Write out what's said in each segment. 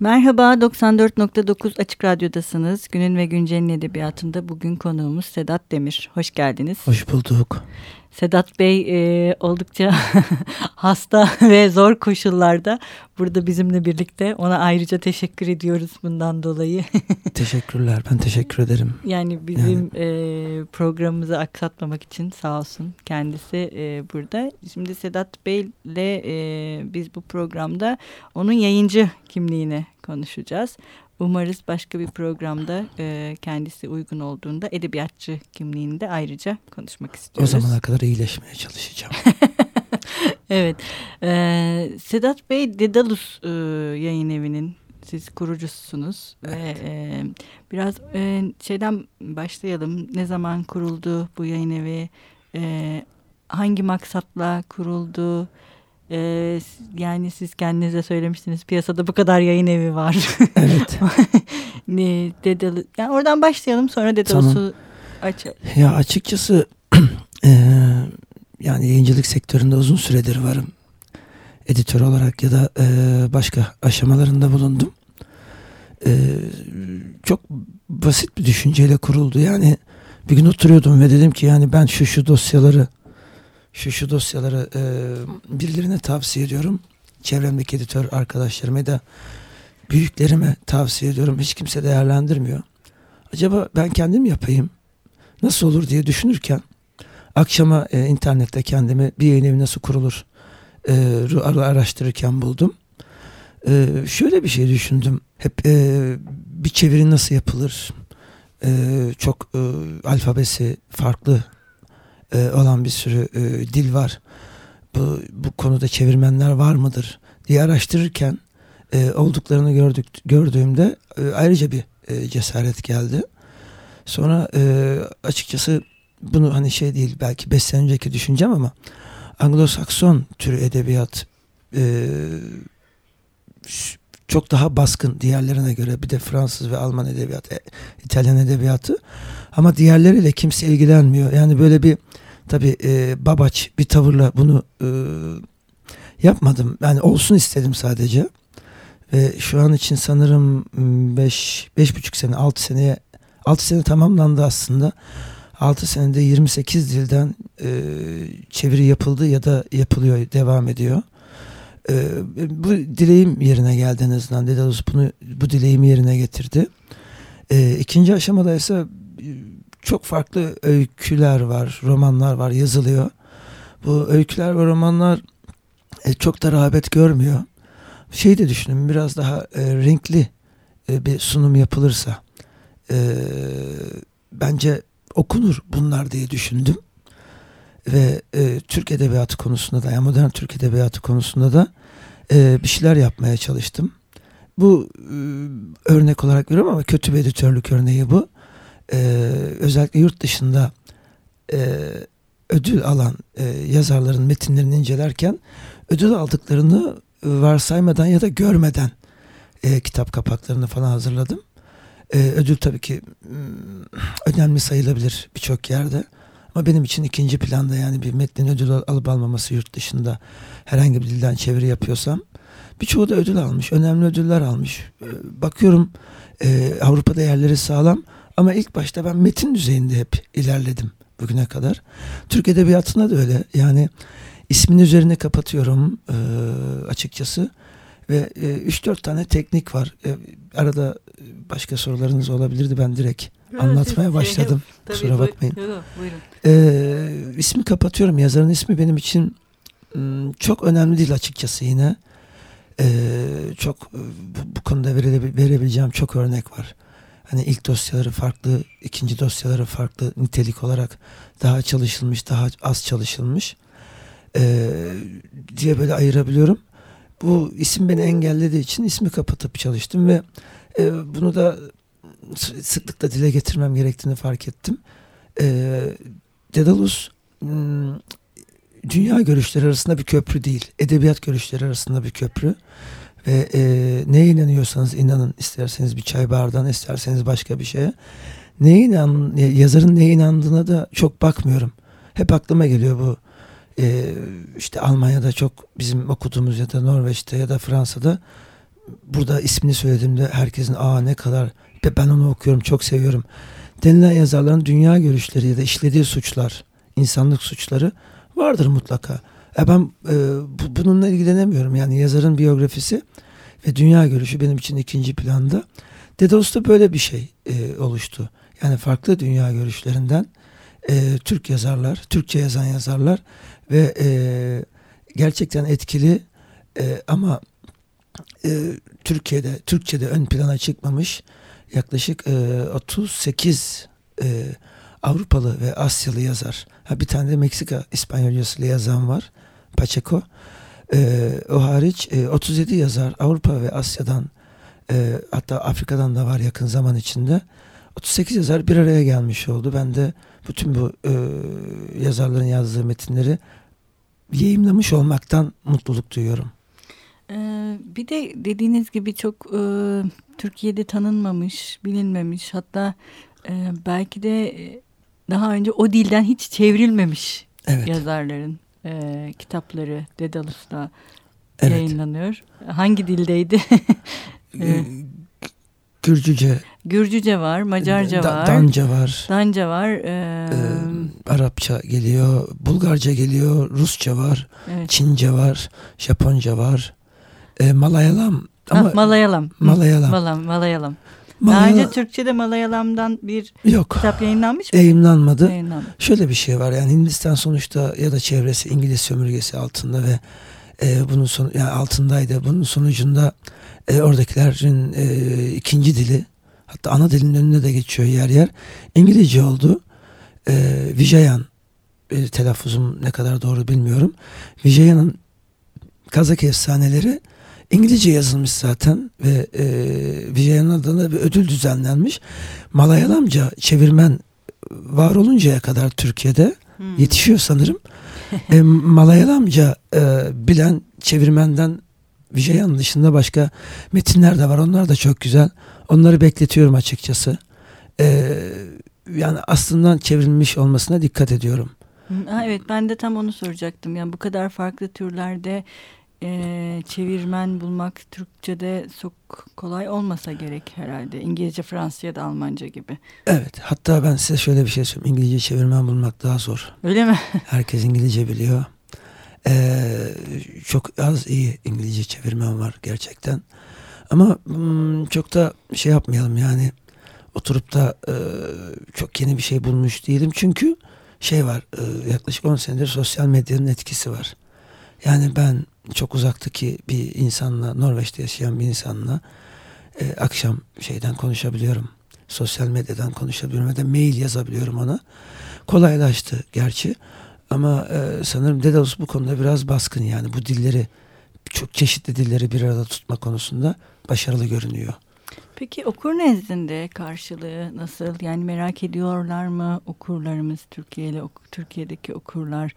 Merhaba 94.9 Açık Radyo'dasınız. Günün ve Güncel'in edebiyatında bugün konuğumuz Sedat Demir. Hoş geldiniz. Hoş bulduk. Sedat Bey e, oldukça hasta ve zor koşullarda burada bizimle birlikte. Ona ayrıca teşekkür ediyoruz bundan dolayı. Teşekkürler. Ben teşekkür ederim. Yani bizim yani. E, programımızı aksatmamak için sağ olsun kendisi e, burada. Şimdi Sedat Bey ile e, biz bu programda onun yayıncı kimliğini konuşacağız. Umarız başka bir programda e, kendisi uygun olduğunda edebiyatçı kimliğinde ayrıca konuşmak istiyoruz. O zamana kadar iyileşmeye çalışacağım. evet. E, Sedat Bey Dedalus e, yayın evinin siz kurucusunuz evet. ve e, biraz e, şeyden başlayalım. Ne zaman kuruldu bu yayın evi? E, hangi maksatla kuruldu? Ee, yani siz kendinize söylemiştiniz piyasada bu kadar yayın evi var. Evet. ne Dedalı, yani oradan başlayalım sonra Dedalus'u tamam. açalım. Ya açıkçası e, yani yayıncılık sektöründe uzun süredir varım. Editör olarak ya da e, başka aşamalarında bulundum. E, çok basit bir düşünceyle kuruldu. Yani bir gün oturuyordum ve dedim ki yani ben şu şu dosyaları şu şu dosyaları e, birilerine tavsiye ediyorum. Çevremdeki editör arkadaşlarıma da büyüklerime tavsiye ediyorum. Hiç kimse değerlendirmiyor. Acaba ben kendim yapayım. Nasıl olur diye düşünürken akşama e, internette kendimi bir yayın evi nasıl kurulur e, araştırırken buldum. E, şöyle bir şey düşündüm. Hep e, bir çeviri nasıl yapılır? E, çok e, alfabesi farklı e, olan bir sürü e, dil var. Bu, bu konuda çevirmenler var mıdır diye araştırırken e, olduklarını gördük gördüğümde e, ayrıca bir e, cesaret geldi. Sonra e, açıkçası bunu hani şey değil belki 5 sene önceki düşüncem ama Anglo-Sakson türü edebiyat e, çok daha baskın diğerlerine göre bir de Fransız ve Alman edebiyatı, e, İtalyan edebiyatı ama diğerleriyle kimse ilgilenmiyor. Yani böyle bir tabi e, babaç bir tavırla bunu e, yapmadım. Yani olsun istedim sadece. Ve şu an için sanırım 5 beş, buçuk sene 6 seneye 6 sene tamamlandı aslında. 6 senede 28 dilden e, çeviri yapıldı ya da yapılıyor, devam ediyor. E, bu dileğim yerine geldi en azından. Dedalus bunu bu dileğimi yerine getirdi. E, ikinci aşamada ise çok farklı öyküler var, romanlar var, yazılıyor. Bu öyküler ve romanlar e, çok da rağbet görmüyor. Şey de düşünün biraz daha e, renkli e, bir sunum yapılırsa e, bence okunur bunlar diye düşündüm. Ve e, Türk Edebiyatı konusunda da, yani modern Türk Edebiyatı konusunda da e, bir şeyler yapmaya çalıştım. Bu e, örnek olarak veriyorum ama kötü bir editörlük örneği bu e, özellikle yurt dışında e, ödül alan e, yazarların metinlerini incelerken ödül aldıklarını varsaymadan ya da görmeden e, kitap kapaklarını falan hazırladım. E, ödül tabii ki önemli sayılabilir birçok yerde. Ama benim için ikinci planda yani bir metnin ödül alıp almaması yurt dışında herhangi bir dilden çeviri yapıyorsam birçoğu da ödül almış. Önemli ödüller almış. Bakıyorum Avrupa'da yerleri sağlam ama ilk başta ben metin düzeyinde hep ilerledim bugüne kadar. Türk Edebiyatı'nda da öyle. Yani ismin üzerine kapatıyorum e, açıkçası. Ve e, 3-4 tane teknik var. E, arada başka sorularınız olabilirdi. Ben direkt evet, anlatmaya başladım. Tabii, Kusura bakmayın. Buyurun. E, ismi kapatıyorum. Yazarın ismi benim için çok önemli değil açıkçası yine. E, çok bu, bu konuda verebileceğim çok örnek var. Hani ilk dosyaları farklı, ikinci dosyaları farklı nitelik olarak daha çalışılmış, daha az çalışılmış e, diye böyle ayırabiliyorum. Bu isim beni engellediği için ismi kapatıp çalıştım ve e, bunu da sıklıkla dile getirmem gerektiğini fark ettim. E, Dedalus dünya görüşleri arasında bir köprü değil, edebiyat görüşleri arasında bir köprü. Ve e, neye inanıyorsanız inanın. isterseniz bir çay bardağına, isterseniz başka bir şeye. Neye inan, yazarın neye inandığına da çok bakmıyorum. Hep aklıma geliyor bu. E, işte Almanya'da çok bizim okuduğumuz ya da Norveç'te ya da Fransa'da burada ismini söylediğimde herkesin aa ne kadar ben onu okuyorum çok seviyorum denilen yazarların dünya görüşleri ya da işlediği suçlar, insanlık suçları vardır mutlaka. E ben e, bu, bununla ilgilenemiyorum. Yani yazarın biyografisi ve dünya görüşü benim için ikinci planda. Dedos'ta böyle bir şey e, oluştu. Yani farklı dünya görüşlerinden e, Türk yazarlar, Türkçe yazan yazarlar ve e, gerçekten etkili e, ama e, Türkiye'de, Türkçe'de ön plana çıkmamış yaklaşık e, 38 e, Avrupalı ve Asyalı yazar. Ha, bir tane de Meksika İspanyolcasıyla yazan var. Pacheco. E, o hariç e, 37 yazar Avrupa ve Asya'dan e, hatta Afrika'dan da var yakın zaman içinde. 38 yazar bir araya gelmiş oldu. Ben de bütün bu e, yazarların yazdığı metinleri yayımlamış olmaktan mutluluk duyuyorum. Ee, bir de dediğiniz gibi çok e, Türkiye'de tanınmamış, bilinmemiş hatta e, belki de e, daha önce o dilden hiç çevrilmemiş evet. yazarların e, kitapları Dedalus'ta evet. yayınlanıyor. Hangi dildeydi? e, Gürcüce. Gürcüce var, Macarca da, var. Danca var. Danca var. E, ee, Arapça geliyor, Bulgarca geliyor, Rusça var, evet. Çince var, Japonca var, e, Malayalam ama ha, Malayalam. Malayalam. Malayalam. Malayalam. Daha önce Türkçe'de Malayalam'dan bir Yok, kitap yayınlanmış mı? Yayınlanmadı. Yayınlanmadı. Şöyle bir şey var yani Hindistan sonuçta ya da çevresi İngiliz sömürgesi altında ve e, bunun son yani altındaydı. Bunun sonucunda e, oradakilerin e, ikinci dili hatta ana dilin önüne de geçiyor yer yer. İngilizce oldu. E, Vijayan e, telaffuzum ne kadar doğru bilmiyorum. Vijayan'ın Kazak efsaneleri İngilizce yazılmış zaten ve e, Vijayan adına bir ödül düzenlenmiş. Malayalamca çevirmen var oluncaya kadar Türkiye'de hmm. yetişiyor sanırım. e, Malayalamca e, bilen çevirmenden Vijayan dışında başka metinler de var. Onlar da çok güzel. Onları bekletiyorum açıkçası. E, yani aslında çevrilmiş olmasına dikkat ediyorum. Ha, evet ben de tam onu soracaktım. Yani bu kadar farklı türlerde e, çevirmen bulmak Türkçe'de çok kolay olmasa gerek herhalde. İngilizce, Fransızca da Almanca gibi. Evet. Hatta ben size şöyle bir şey söyleyeyim. İngilizce çevirmen bulmak daha zor. Öyle mi? Herkes İngilizce biliyor. Ee, çok az iyi İngilizce çevirmen var gerçekten. Ama hmm, çok da şey yapmayalım yani oturup da e, çok yeni bir şey bulmuş değilim. Çünkü şey var e, yaklaşık 10 senedir sosyal medyanın etkisi var. Yani ben çok uzaktaki bir insanla, Norveç'te yaşayan bir insanla e, akşam şeyden konuşabiliyorum. Sosyal medyadan konuşabiliyorum ve de mail yazabiliyorum ona. Kolaylaştı gerçi. Ama e, sanırım Dedalus bu konuda biraz baskın yani bu dilleri çok çeşitli dilleri bir arada tutma konusunda başarılı görünüyor. Peki okur nezdinde karşılığı nasıl? Yani merak ediyorlar mı okurlarımız Türkiye'li Türkiye'deki okurlar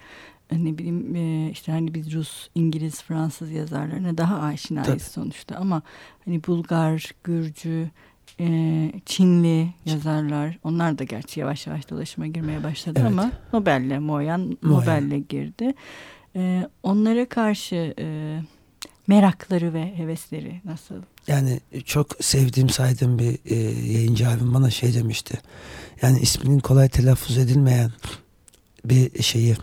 ne bileyim e, işte hani biz Rus, İngiliz, Fransız yazarlarına daha aşinayız Tabii. sonuçta ama hani Bulgar, Gürcü, e, Çinli yazarlar onlar da gerçi yavaş yavaş dolaşıma girmeye başladı evet. ama Nobel'le Moyan Nobel'le girdi. E, onlara karşı merakları ve hevesleri nasıl? Yani çok sevdiğim saydığım bir yayıncı abim bana şey demişti. Yani isminin kolay telaffuz edilmeyen bir şeyi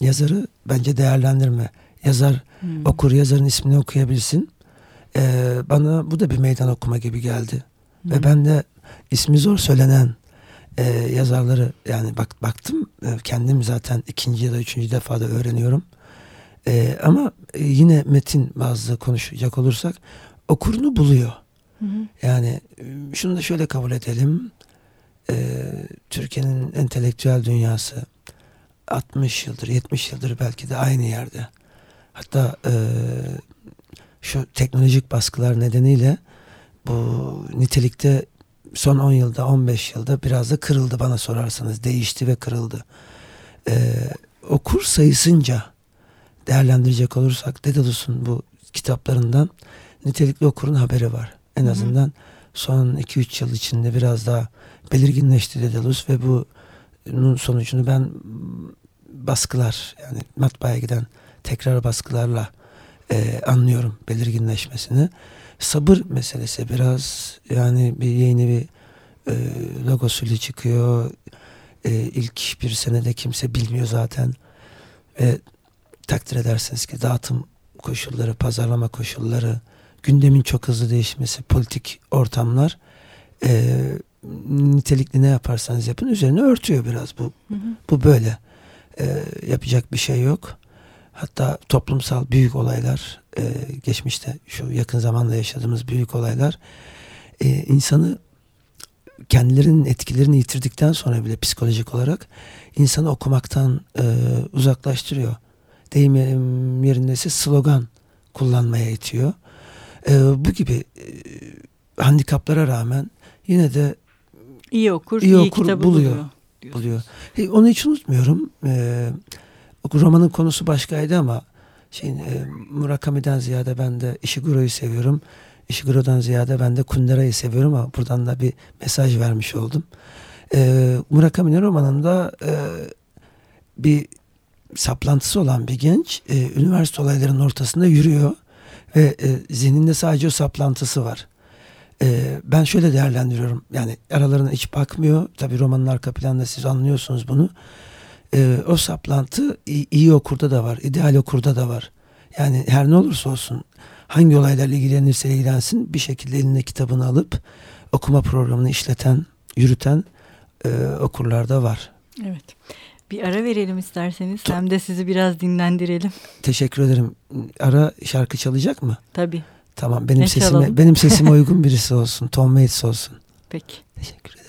yazarı bence değerlendirme. Yazar hmm. okur yazarın ismini okuyabilsin. Ee, bana bu da bir meydan okuma gibi geldi. Hmm. Ve ben de ismi zor söylenen e, yazarları yani bak baktım e, kendim zaten ikinci ya da üçüncü defada öğreniyorum. E, ama e, yine metin bazı konuşacak olursak okurunu buluyor. Hı Yani e, şunu da şöyle kabul edelim. E, Türkiye'nin entelektüel dünyası 60 yıldır 70 yıldır belki de aynı yerde. Hatta e, şu teknolojik baskılar nedeniyle bu nitelikte son 10 yılda 15 yılda biraz da kırıldı bana sorarsanız. Değişti ve kırıldı. E, okur sayısınca değerlendirecek olursak Dedalus'un bu kitaplarından nitelikli okurun haberi var. En azından son 2-3 yıl içinde biraz daha belirginleşti Dedalus ve bu sonucunu ben baskılar yani matbaaya giden tekrar baskılarla e, anlıyorum belirginleşmesini sabır meselesi biraz yani bir yeni bir e, logosuyla çıkıyor. E, ilk bir senede kimse bilmiyor zaten ve takdir edersiniz ki dağıtım koşulları, pazarlama koşulları, gündemin çok hızlı değişmesi, politik ortamlar e, nitelikli ne yaparsanız yapın üzerine örtüyor biraz bu. Hı hı. Bu böyle. E, yapacak bir şey yok. Hatta toplumsal büyük olaylar e, geçmişte şu yakın zamanda yaşadığımız büyük olaylar e, insanı kendilerinin etkilerini yitirdikten sonra bile psikolojik olarak insanı okumaktan e, uzaklaştırıyor. Deyim yerindeyse slogan kullanmaya itiyor. E, bu gibi e, handikaplara rağmen yine de iyi okur, iyi, iyi okur kitabı buluyor. buluyor. buluyor. E, onu hiç unutmuyorum. E, romanın konusu başkaydı ama şeyin, e, Murakami'den ziyade ben de Ishiguro'yu seviyorum. Ishiguro'dan ziyade ben de Kundera'yı seviyorum ama buradan da bir mesaj vermiş oldum. E, Murakami'nin romanında e, bir saplantısı olan bir genç e, üniversite olaylarının ortasında yürüyor ve e, zihninde sadece o saplantısı var. E, ben şöyle değerlendiriyorum yani aralarına hiç bakmıyor tabi romanın arka planında siz anlıyorsunuz bunu e, o saplantı iyi, iyi okurda da var ideal okurda da var yani her ne olursa olsun hangi olaylarla ilgilenirse ilgilensin bir şekilde eline kitabını alıp okuma programını işleten yürüten e, okurlarda var. Evet. Bir ara verelim isterseniz. Hem de sizi biraz dinlendirelim. Teşekkür ederim. Ara şarkı çalacak mı? Tabii. Tamam. Benim ne sesime çalalım? benim sesime uygun birisi olsun. Tom Waits olsun. Peki. Teşekkür ederim.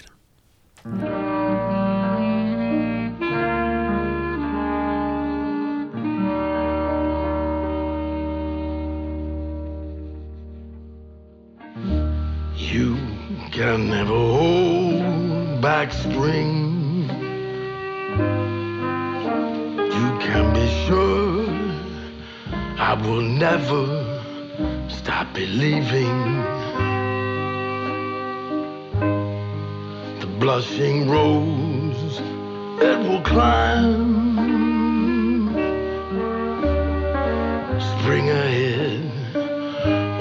You can never hold back spring can be sure I will never stop believing. The blushing rose that will climb. Spring ahead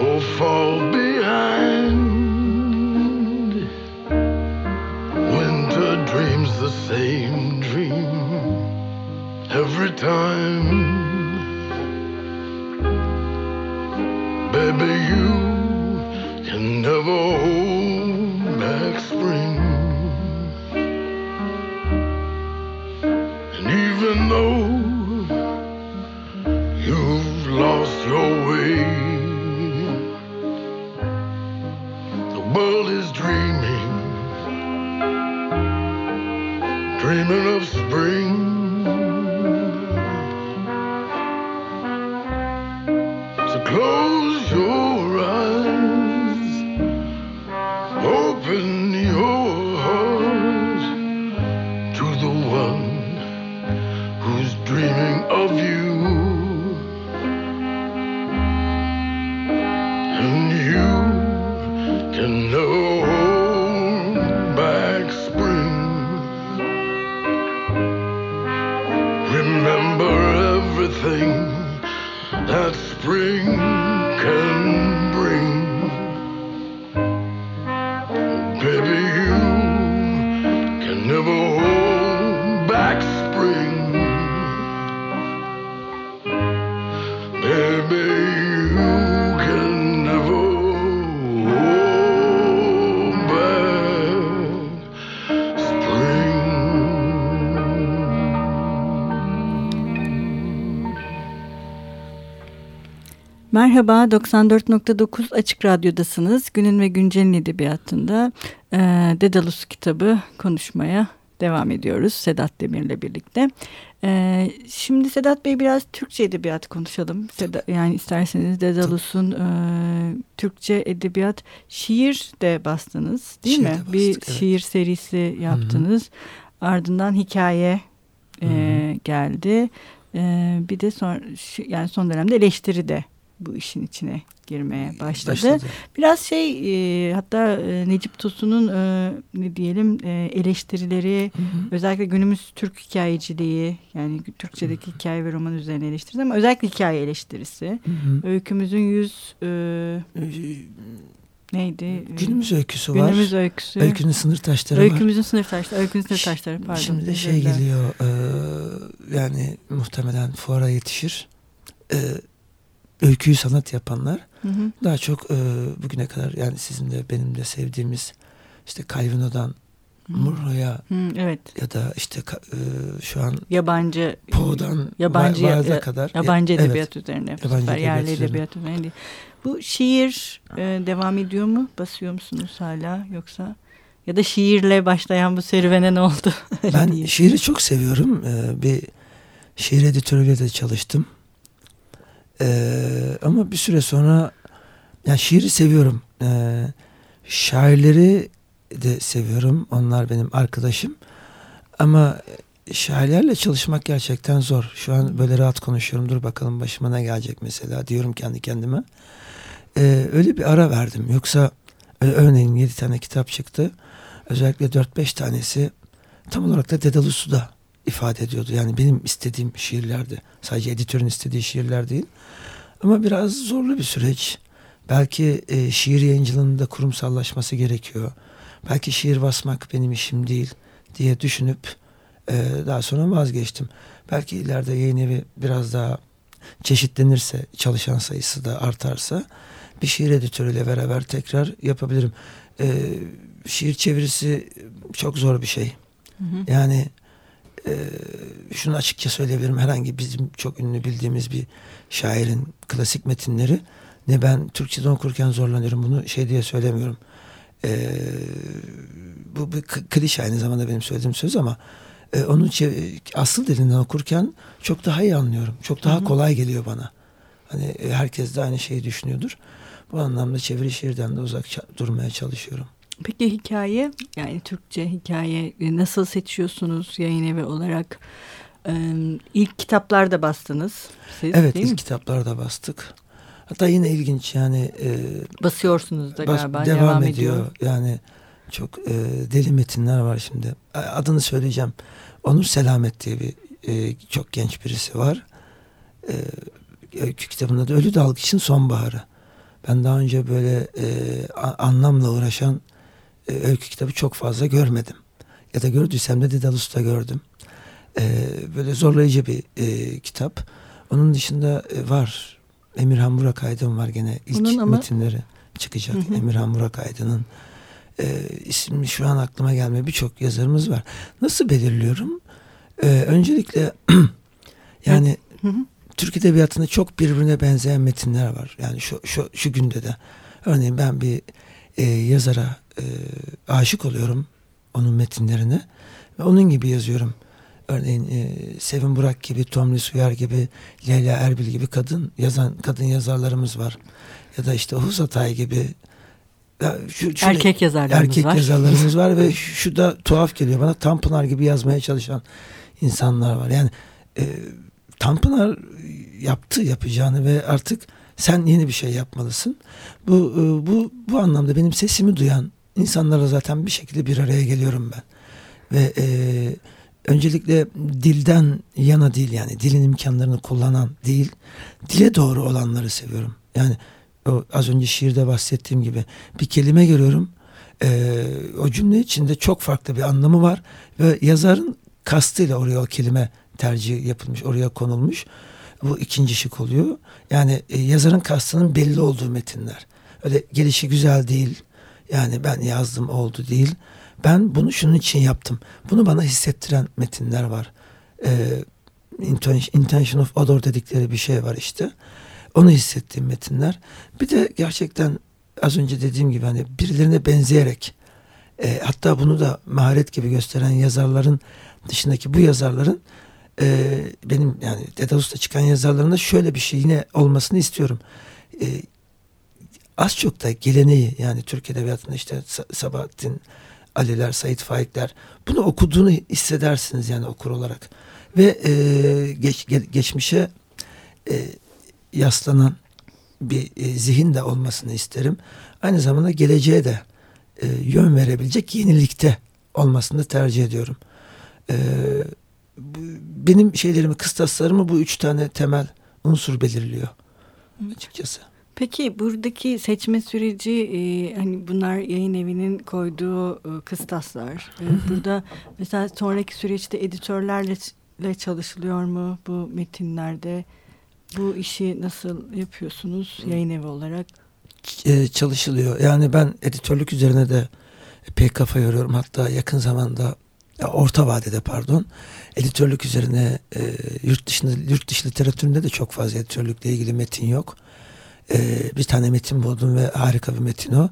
or fall behind. Winter dreams the same dream every time. Baby, you can never hold back spring. And even though you've lost your way, the world is dreaming, dreaming of spring. Merhaba, 94.9 Açık Radyo'dasınız. Günün ve Güncel'in edebiyatında e, Dedalus kitabı konuşmaya devam ediyoruz Sedat Demir'le birlikte. E, şimdi Sedat Bey biraz Türkçe edebiyat konuşalım. Seda, yani isterseniz Dedalus'un e, Türkçe edebiyat şiir de bastınız değil şiir mi? Bastık, Bir evet. şiir serisi yaptınız. Hı -hı. Ardından hikaye e, geldi. E, bir de son yani son dönemde eleştiri de bu işin içine girmeye başladı. başladı. Biraz şey e, hatta e, Necip Tosun'un e, ne diyelim e, eleştirileri hı hı. özellikle günümüz Türk hikayeciliği yani Türkçedeki hı hı. hikaye ve roman üzerine eleştirisi ama özellikle hikaye eleştirisi. Hı hı. Öykümüzün yüz e, neydi? Günümüz öyküsü var. Günümüz öyküsü. Öykünün sınır taşları Öykümüzün var. sınır taşları. Öykünün sınır taşları pardon. Şimdi de şey geliyor e, yani muhtemelen fuara yetişir. E, öyküyü sanat yapanlar hı hı. daha çok e, bugüne kadar yani sizin de benim de sevdiğimiz işte Calvino'dan Murro'ya evet. ya da işte e, şu an yabancı Poe'dan yabancı Vaaz'a ya, kadar yabancı edebiyat evet. üzerine yabancı edebiyat yerli üzerine. edebiyat üzerine Bu şiir e, devam ediyor mu? Basıyor musunuz hala yoksa ya da şiirle başlayan bu serüvene ne oldu? ben şiiri çok seviyorum. Ee, bir şiir editörüyle de çalıştım. Ee, ama bir süre sonra yani şiiri seviyorum. Ee, şairleri de seviyorum. Onlar benim arkadaşım. Ama şairlerle çalışmak gerçekten zor. Şu an böyle rahat konuşuyorum. Dur bakalım başıma ne gelecek mesela diyorum kendi kendime. Ee, öyle bir ara verdim. Yoksa e, örneğin 7 tane kitap çıktı. Özellikle 4-5 tanesi tam olarak da Dedalus'u ifade ediyordu. Yani benim istediğim şiirlerdi. Sadece editörün istediği şiirler değil. Ama biraz zorlu bir süreç. Belki e, şiir yayıncılığının da kurumsallaşması gerekiyor. Belki şiir basmak benim işim değil diye düşünüp e, daha sonra vazgeçtim. Belki ileride yayın evi biraz daha çeşitlenirse, çalışan sayısı da artarsa bir şiir editörüyle beraber tekrar yapabilirim. E, şiir çevirisi çok zor bir şey. Hı hı. Yani e, şunu açıkça söyleyebilirim. Herhangi bizim çok ünlü bildiğimiz bir şairin klasik metinleri ne ben Türkçe'de okurken zorlanıyorum. Bunu şey diye söylemiyorum. E, bu bir klişe aynı zamanda benim söylediğim söz ama e, onun asıl dilinden okurken çok daha iyi anlıyorum. Çok daha Hı-hı. kolay geliyor bana. Hani e, herkes de aynı şeyi düşünüyordur. Bu anlamda çeviri şiirden de uzak durmaya çalışıyorum. Peki hikaye yani Türkçe hikaye e, nasıl seçiyorsunuz yayın evi olarak? Ee, ilk kitaplarda bastınız siz Evet değil ilk mi? kitaplarda bastık. Hatta yine ilginç yani. E, Basıyorsunuz da bas, galiba devam, devam ediyor. ediyor. Yani çok e, deli metinler var şimdi. Adını söyleyeceğim. Onur Selamet diye bir e, çok genç birisi var. E, öykü kitabında da Ölü Dalgıç'ın Sonbaharı. Ben daha önce böyle e, anlamla uğraşan e, öykü kitabı çok fazla görmedim. Ya da gördüysem de Dedalus'ta gördüm. E, böyle zorlayıcı bir e, kitap. Onun dışında e, var. Emirhan Burak Aydın var gene ilk ama... metinleri çıkacak. Hı hı. Emirhan Burak Aydın'ın e, ismi şu an aklıma gelmiyor. Birçok yazarımız var. Nasıl belirliyorum? E, öncelikle yani hı hı. Türk Edebiyatı'nda çok birbirine benzeyen metinler var. Yani şu, şu, şu günde de. Örneğin ben bir e, yazara e, aşık oluyorum onun metinlerine ve onun gibi yazıyorum. Örneğin e, Sevin Burak gibi, Tomris Uyar gibi, Leyla Erbil gibi kadın yazan kadın yazarlarımız var. Ya da işte Huz Atay gibi ya şu, şu erkek yazarlarımız erkek var. yazarlarımız var ve şu da tuhaf geliyor bana Tanpınar gibi yazmaya çalışan insanlar var. Yani e, Tanpınar yaptı yapacağını ve artık sen yeni bir şey yapmalısın. Bu e, bu bu anlamda benim sesimi duyan insanlarla zaten bir şekilde bir araya geliyorum ben. Ve e, öncelikle dilden yana değil yani dilin imkanlarını kullanan değil, dile doğru olanları seviyorum. Yani o az önce şiirde bahsettiğim gibi bir kelime görüyorum. E, o cümle içinde çok farklı bir anlamı var ve yazarın kastıyla oraya o kelime tercih yapılmış, oraya konulmuş. Bu ikinci şık oluyor. Yani e, yazarın kastının belli olduğu metinler. Öyle gelişi güzel değil. Yani ben yazdım oldu değil. Ben bunu şunun için yaptım. Bunu bana hissettiren metinler var. E, intention of odor dedikleri bir şey var işte. Onu hissettiğim metinler. Bir de gerçekten az önce dediğim gibi hani birilerine benzeyerek e, hatta bunu da maharet gibi gösteren yazarların dışındaki bu yazarların e, benim yani Dedalus'ta çıkan yazarlarında şöyle bir şey yine olmasını istiyorum. E, az çok da geleneği yani Türk Edebiyatı'nda işte Sabahattin Aliler, Sait Faikler bunu okuduğunu hissedersiniz yani okur olarak. Ve e, geç, ge, geçmişe e, yaslanan bir e, zihin de olmasını isterim. Aynı zamanda geleceğe de e, yön verebilecek yenilikte olmasını tercih ediyorum. E, benim şeylerimi, kıstaslarımı bu üç tane temel unsur belirliyor açıkçası. Peki buradaki seçme süreci e, hani bunlar yayın evinin koyduğu e, kıstaslar. E, burada mesela sonraki süreçte editörlerle çalışılıyor mu bu metinlerde? Bu işi nasıl yapıyorsunuz yayın evi olarak? E, çalışılıyor. Yani ben editörlük üzerine de pek kafa yoruyorum. Hatta yakın zamanda orta vadede pardon editörlük üzerine e, yurt dışında yurt dışı literatüründe de çok fazla editörlükle ilgili metin yok. E, bir tane metin buldum ve harika bir metin o.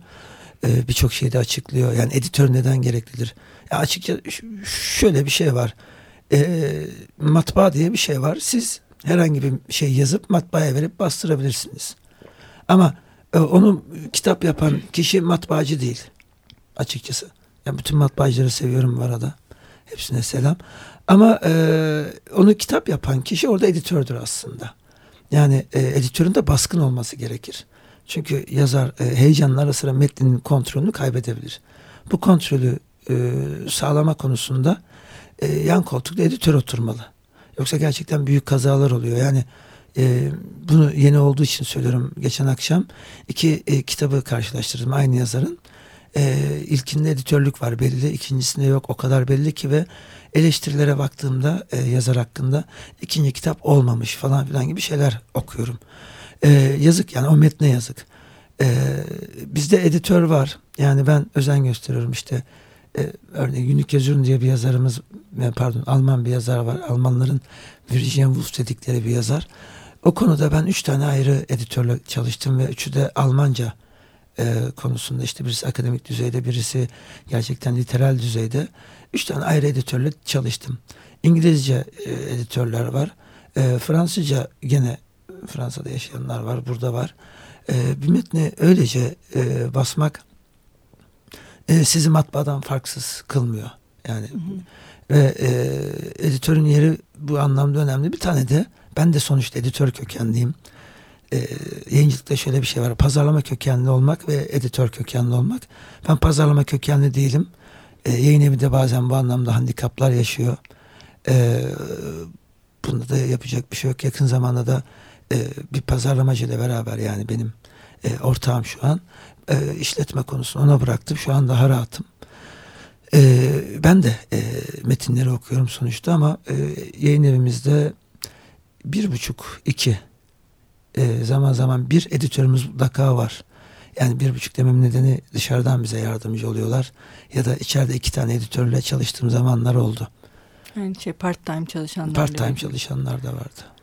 E, Birçok şeyi de açıklıyor. Yani editör neden gereklidir? Ya açıkça şöyle bir şey var. E, matbaa diye bir şey var. Siz herhangi bir şey yazıp matbaaya verip bastırabilirsiniz. Ama e, onu kitap yapan kişi matbaacı değil açıkçası. Yani bütün matbaacıları seviyorum bu arada. Hepsine selam. Ama e, onu kitap yapan kişi orada editördür aslında. Yani e, editörün de baskın olması gerekir. Çünkü yazar e, heyecanın ara sıra metnin kontrolünü kaybedebilir. Bu kontrolü e, sağlama konusunda e, yan koltukta editör oturmalı. Yoksa gerçekten büyük kazalar oluyor. Yani e, bunu yeni olduğu için söylüyorum. Geçen akşam iki e, kitabı karşılaştırdım aynı yazarın. E, ilkinde editörlük var belli, ikincisinde yok o kadar belli ki ve eleştirilere baktığımda e, yazar hakkında ikinci kitap olmamış falan filan gibi şeyler okuyorum. E, yazık yani o metne yazık. E, bizde editör var. Yani ben özen gösteriyorum işte. E, örneğin Günlük Yazıyorum diye bir yazarımız e, pardon Alman bir yazar var. Almanların Virginia Woolf dedikleri bir yazar. O konuda ben üç tane ayrı editörle çalıştım ve üçü de Almanca e, konusunda işte birisi akademik düzeyde birisi gerçekten literal düzeyde üç tane ayrı editörle çalıştım. İngilizce e, editörler var. E, Fransızca gene Fransa'da yaşayanlar var, burada var. E, bir metni öylece e, basmak e, sizi matbaadan farksız kılmıyor. Yani hı hı. ve e, editörün yeri bu anlamda önemli. Bir tane de ben de sonuçta editör kökenliyim. E, yayıncılıkta şöyle bir şey var. Pazarlama kökenli olmak ve editör kökenli olmak. Ben pazarlama kökenli değilim. E, yayın evi de bazen bu anlamda handikaplar yaşıyor. E, bunda da yapacak bir şey yok. Yakın zamanda da e, bir pazarlamacı ile beraber yani benim e, ortağım şu an e, işletme konusunu ona bıraktım. Şu an daha rahatım. E, ben de e, metinleri okuyorum sonuçta ama e, yayın evimizde bir buçuk, iki e, zaman zaman bir editörümüz mutlaka var. Yani bir buçuk demem nedeni dışarıdan bize yardımcı oluyorlar. Ya da içeride iki tane editörle çalıştığım zamanlar oldu. Yani şey part time çalışanlar. Part time çalışanlar da vardı.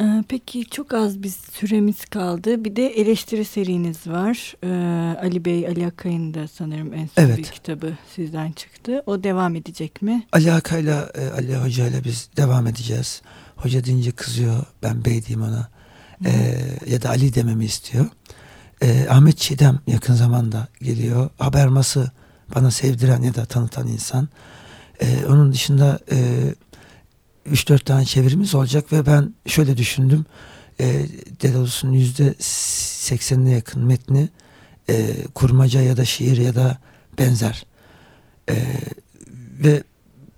Ee, peki çok az bir süremiz kaldı. Bir de eleştiri seriniz var. Ee, Ali Bey, Ali Akay'ın da sanırım en son evet. bir kitabı sizden çıktı. O devam edecek mi? Ali Akay'la e, Ali Hoca ile biz devam edeceğiz. Hoca deyince kızıyor. Ben bey diyeyim ona. Ee, ya da Ali dememi istiyor. Ee, Ahmet Çiğdem yakın zamanda geliyor. Haberması bana sevdiren ya da tanıtan insan. Ee, onun dışında e, 3-4 tane çevirimiz olacak ve ben şöyle düşündüm. E, Dedalus'un %80'ine yakın metni e, kurmaca ya da şiir ya da benzer. E, ve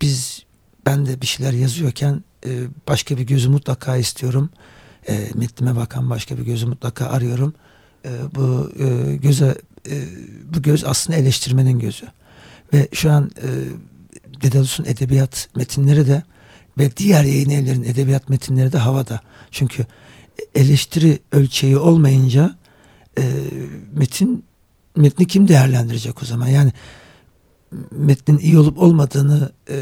biz ben de bir şeyler yazıyorken e, başka bir gözü mutlaka istiyorum. E, metnime bakan başka bir gözü mutlaka arıyorum. E, bu e, göze e, bu göz aslında eleştirmenin gözü. Ve şu an e, Dedalus'un edebiyat metinleri de ve diğer yayın evlerinin edebiyat metinleri de havada. Çünkü eleştiri ölçeği olmayınca e, metin metni kim değerlendirecek o zaman? Yani metnin iyi olup olmadığını e,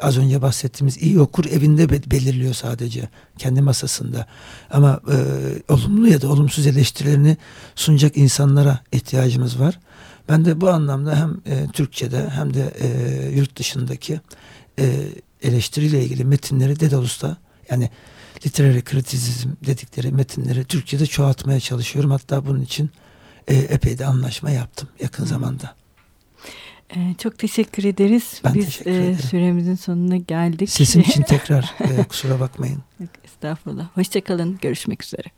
az önce bahsettiğimiz iyi okur evinde belirliyor sadece kendi masasında. Ama e, olumlu ya da olumsuz eleştirilerini sunacak insanlara ihtiyacımız var. Ben de bu anlamda hem e, Türkçe'de hem de e, yurt dışındaki e, eleştiriyle ilgili metinleri Dedalus'ta yani literary kritizm dedikleri metinleri Türkçe'de çoğaltmaya çalışıyorum. Hatta bunun için e, epey de anlaşma yaptım yakın zamanda. Ee, çok teşekkür ederiz. Ben Biz teşekkür ederim. süremizin sonuna geldik. Sesim için tekrar e, kusura bakmayın. Estağfurullah. Hoşçakalın. Görüşmek üzere.